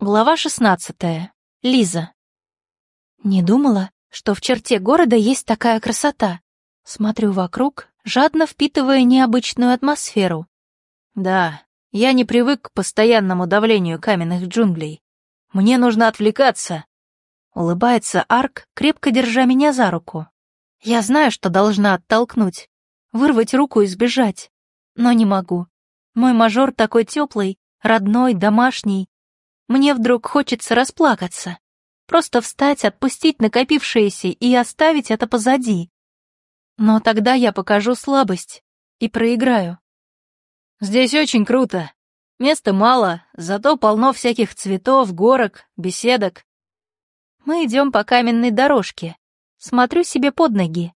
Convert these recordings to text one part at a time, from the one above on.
Глава 16. Лиза. Не думала, что в черте города есть такая красота. Смотрю вокруг, жадно впитывая необычную атмосферу. Да, я не привык к постоянному давлению каменных джунглей. Мне нужно отвлекаться. Улыбается Арк, крепко держа меня за руку. Я знаю, что должна оттолкнуть, вырвать руку и сбежать, но не могу. Мой мажор такой теплый, родной, домашний, мне вдруг хочется расплакаться. Просто встать, отпустить накопившееся и оставить это позади. Но тогда я покажу слабость и проиграю. Здесь очень круто. Места мало, зато полно всяких цветов, горок, беседок. Мы идем по каменной дорожке. Смотрю себе под ноги.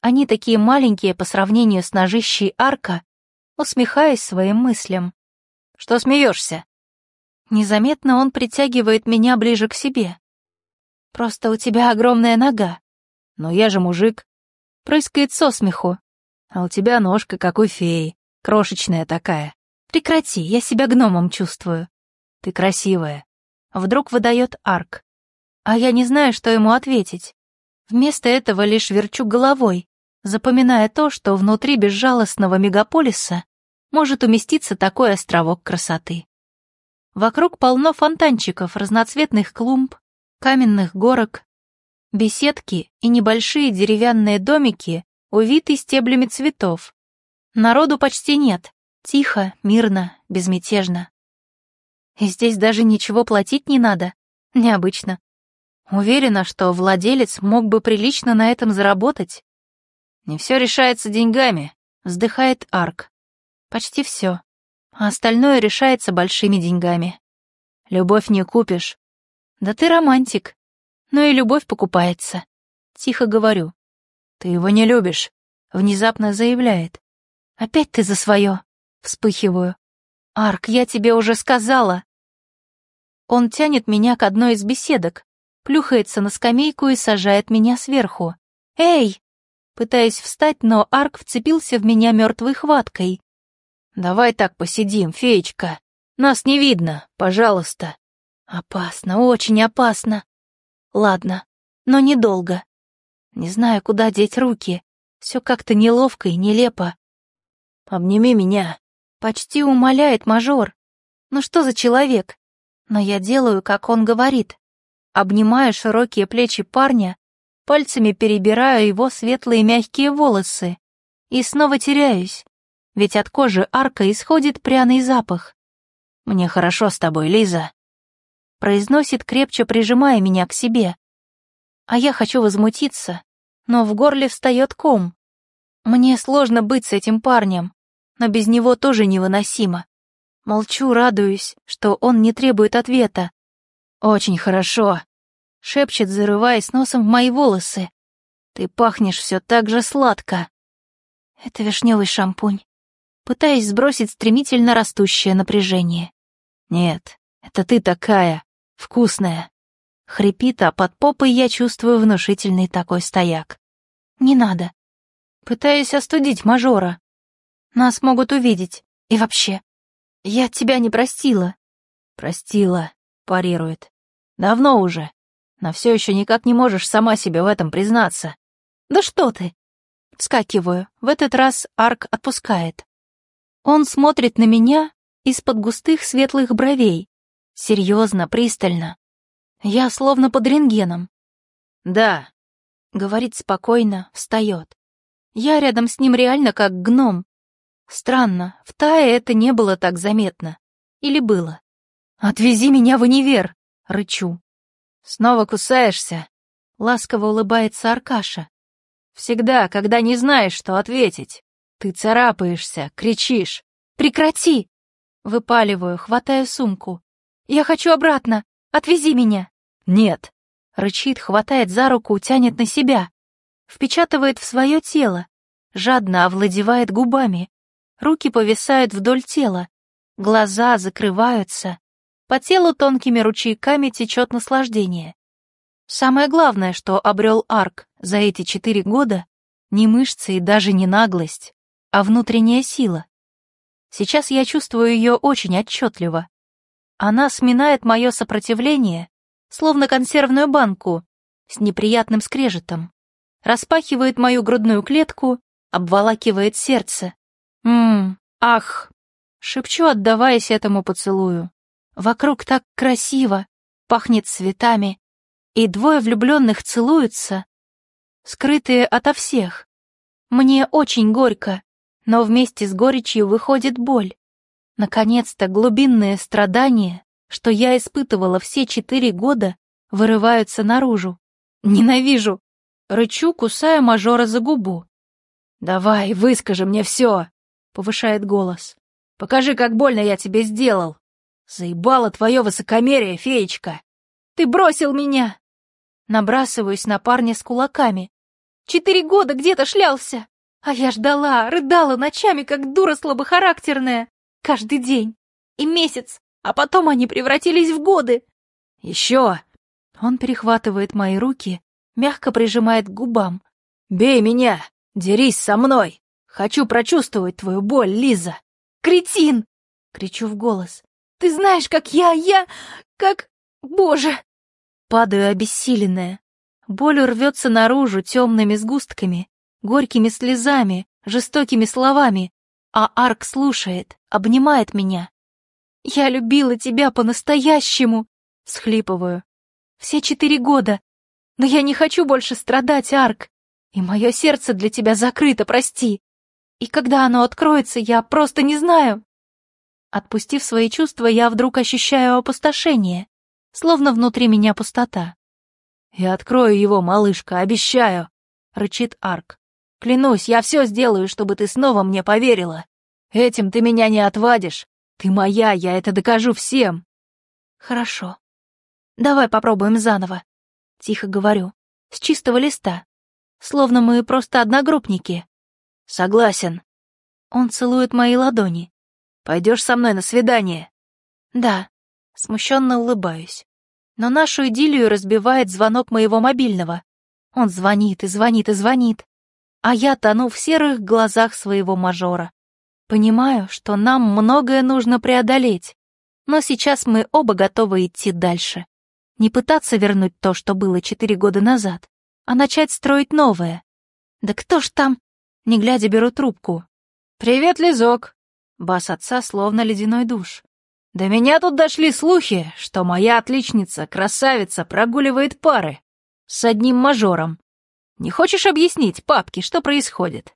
Они такие маленькие по сравнению с ножищей арка. Усмехаюсь своим мыслям. Что смеешься? Незаметно он притягивает меня ближе к себе. «Просто у тебя огромная нога». «Но я же мужик». Прыскает со смеху. «А у тебя ножка, как у феи, крошечная такая». «Прекрати, я себя гномом чувствую». «Ты красивая». Вдруг выдает арк. А я не знаю, что ему ответить. Вместо этого лишь верчу головой, запоминая то, что внутри безжалостного мегаполиса может уместиться такой островок красоты. Вокруг полно фонтанчиков, разноцветных клумб, каменных горок, беседки и небольшие деревянные домики, увиты стеблями цветов. Народу почти нет, тихо, мирно, безмятежно. И здесь даже ничего платить не надо. Необычно. Уверена, что владелец мог бы прилично на этом заработать. Не все решается деньгами, вздыхает Арк. Почти все а остальное решается большими деньгами. Любовь не купишь. Да ты романтик. Но и любовь покупается. Тихо говорю. Ты его не любишь, внезапно заявляет. Опять ты за свое. Вспыхиваю. Арк, я тебе уже сказала. Он тянет меня к одной из беседок, плюхается на скамейку и сажает меня сверху. «Эй!» Пытаюсь встать, но Арк вцепился в меня мертвой хваткой. «Давай так посидим, феечка. Нас не видно, пожалуйста». «Опасно, очень опасно. Ладно, но недолго. Не знаю, куда деть руки. Все как-то неловко и нелепо. Обними меня. Почти умоляет мажор. Ну что за человек? Но я делаю, как он говорит. Обнимаю широкие плечи парня, пальцами перебираю его светлые мягкие волосы и снова теряюсь ведь от кожи арка исходит пряный запах. «Мне хорошо с тобой, Лиза», — произносит, крепче прижимая меня к себе. А я хочу возмутиться, но в горле встает ком. Мне сложно быть с этим парнем, но без него тоже невыносимо. Молчу, радуюсь, что он не требует ответа. «Очень хорошо», — шепчет, зарываясь носом в мои волосы. «Ты пахнешь все так же сладко». Это вишневый шампунь пытаясь сбросить стремительно растущее напряжение. «Нет, это ты такая, вкусная!» Хрипит, а под попой я чувствую внушительный такой стояк. «Не надо!» Пытаюсь остудить мажора. Нас могут увидеть. И вообще, я тебя не простила. Простила, парирует. Давно уже. Но все еще никак не можешь сама себе в этом признаться. Да что ты? Вскакиваю. В этот раз Арк отпускает. Он смотрит на меня из-под густых светлых бровей. Серьезно, пристально. Я словно под рентгеном. «Да», — говорит спокойно, встает. Я рядом с ним реально как гном. Странно, в Тае это не было так заметно. Или было? «Отвези меня в универ!» — рычу. «Снова кусаешься?» — ласково улыбается Аркаша. «Всегда, когда не знаешь, что ответить». Ты царапаешься, кричишь. Прекрати! Выпаливаю, хватаю сумку. Я хочу обратно. Отвези меня. Нет. Рычит, хватает за руку, тянет на себя. Впечатывает в свое тело. Жадно овладевает губами. Руки повисают вдоль тела. Глаза закрываются. По телу тонкими ручейками течет наслаждение. Самое главное, что обрел Арк за эти четыре года, не мышцы и даже не наглость, а внутренняя сила. Сейчас я чувствую ее очень отчетливо. Она сминает мое сопротивление, словно консервную банку, с неприятным скрежетом. Распахивает мою грудную клетку, обволакивает сердце. Ммм, ах! Шепчу, отдаваясь этому поцелую. Вокруг так красиво, пахнет цветами, и двое влюбленных целуются, скрытые ото всех. Мне очень горько, но вместе с горечью выходит боль. Наконец-то глубинные страдания, что я испытывала все четыре года, вырываются наружу. Ненавижу! Рычу, кусая мажора за губу. «Давай, выскажи мне все!» — повышает голос. «Покажи, как больно я тебе сделал! Заебало твое высокомерие, феечка! Ты бросил меня!» Набрасываюсь на парня с кулаками. «Четыре года где-то шлялся! А я ждала, рыдала ночами, как дура слабохарактерная! Каждый день! И месяц! А потом они превратились в годы!» «Еще!» Он перехватывает мои руки, мягко прижимает к губам. «Бей меня! Дерись со мной! Хочу прочувствовать твою боль, Лиза!» «Кретин!» — кричу в голос. «Ты знаешь, как я, я... как... Боже!» Падаю обессиленная. Боль рвется наружу темными сгустками, горькими слезами, жестокими словами, а Арк слушает, обнимает меня. «Я любила тебя по-настоящему!» — схлипываю. «Все четыре года. Но я не хочу больше страдать, Арк. И мое сердце для тебя закрыто, прости. И когда оно откроется, я просто не знаю». Отпустив свои чувства, я вдруг ощущаю опустошение словно внутри меня пустота. «Я открою его, малышка, обещаю!» — рычит Арк. «Клянусь, я все сделаю, чтобы ты снова мне поверила. Этим ты меня не отвадишь. Ты моя, я это докажу всем!» «Хорошо. Давай попробуем заново», — тихо говорю, с чистого листа, словно мы просто одногруппники. «Согласен». Он целует мои ладони. «Пойдешь со мной на свидание?» «Да», Смущенно улыбаюсь. Но нашу идиллию разбивает звонок моего мобильного. Он звонит и звонит и звонит. А я тону в серых глазах своего мажора. Понимаю, что нам многое нужно преодолеть. Но сейчас мы оба готовы идти дальше. Не пытаться вернуть то, что было четыре года назад, а начать строить новое. Да кто ж там? Не глядя, беру трубку. «Привет, Лизок!» Бас отца словно ледяной душ. До меня тут дошли слухи, что моя отличница, красавица, прогуливает пары с одним мажором. Не хочешь объяснить папке, что происходит?